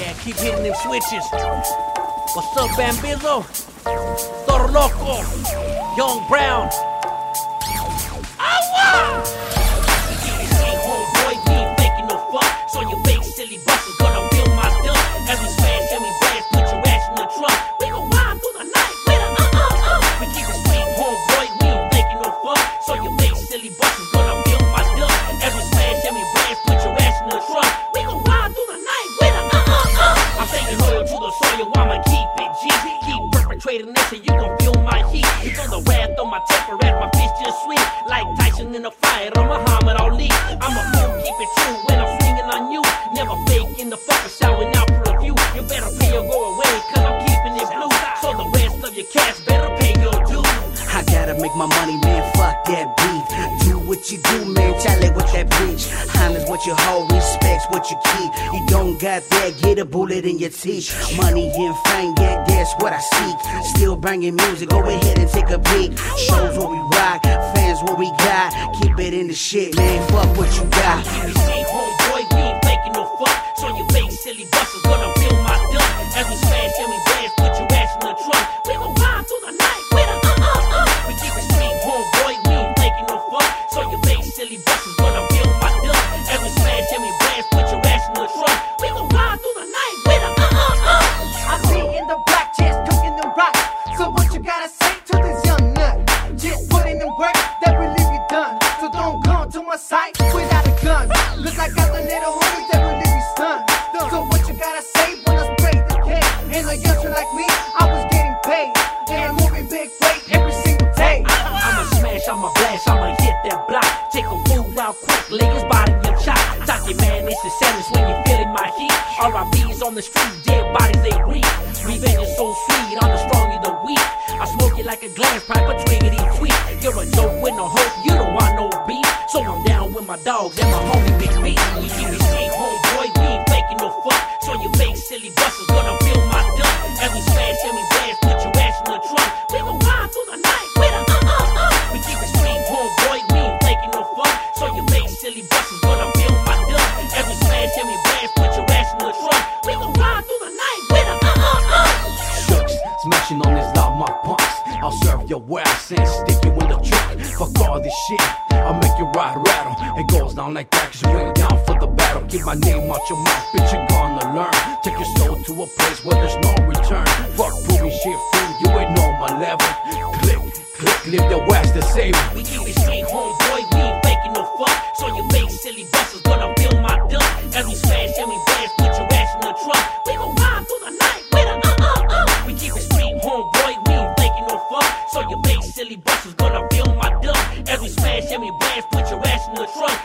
Yeah, keep hitting them switches. What's up, Bambizo? Toro Loco, Young Brown. Awa! You gon' feel my heat. You feel the wrath on my temper as my fist just sweet. Like Tyson in a fight or Muhammad Ali. I'm a fool, keep it true when I'm swinging on you. Never fake in the fucker, shouting out for a few. You better pay or go away, cause I'm keeping it blue. So the rest of your cash better pay your due. I gotta make my money, man. Fuck that beef. What you do, man. Challenge with that preach. Honors what you hold, respects what you keep. You don't got that, get a bullet in your teeth. Money and fame, yeah, that's what I seek. Still bringing music, go ahead and take a peek. Shows what we rock, fans what we got. Keep it in the shit, man. Fuck what you got. Silly buses gonna feel my dump. As we smash we blast, put your ass in the trunk. We gon' ride through the night with a uh uh uh. I be in the black chairs cooking the rock. So what you gotta say to this young nut? Just put in the work that will leave you done. So don't come to my site without a gun. Cause I got the little homies that will leave you stunned. So what you gotta say when I spray the K? And a youngster like me, I was getting paid. And I'm moving big weight his body in chop. Talking man, it's the sadness when you're feeling my heat. RIP's on the street, dead bodies they reek. Revenge is so sweet, I'm the strong, you the weak. I smoke it like a glass pipe, a twiggity tweet. You're a joke with no hope, you don't want no beef. So I'm down with my dogs and my homie Big B. fake silly buses gonna my. As we smash we blast, put your ass in the trunk. We gon' ride through the night with a uh uh uh. Smashing on this loud my punks. I'll serve your ass and stick you in the trunk. Fuck all this shit, I'll make you ride rattle. It goes down like that, cause you ain't down for the battle. Keep my name out your mouth, bitch, you're gonna learn. Take your soul to a place where there's no return. Fuck proving shit free, you ain't know my level. Click, click, live the west the same. We keep it straight, homeboy, we ain't faking no fuck. So you silly buses gonna feel my dump. As we smash and we blast, put your ass in the trunk. We gon' ride through the night with a uh uh uh. We keep it street, homeboy, we ain't faking no fuck. So you fake silly buses gonna feel my dump. As we smash and we blast, put your ass in the trunk.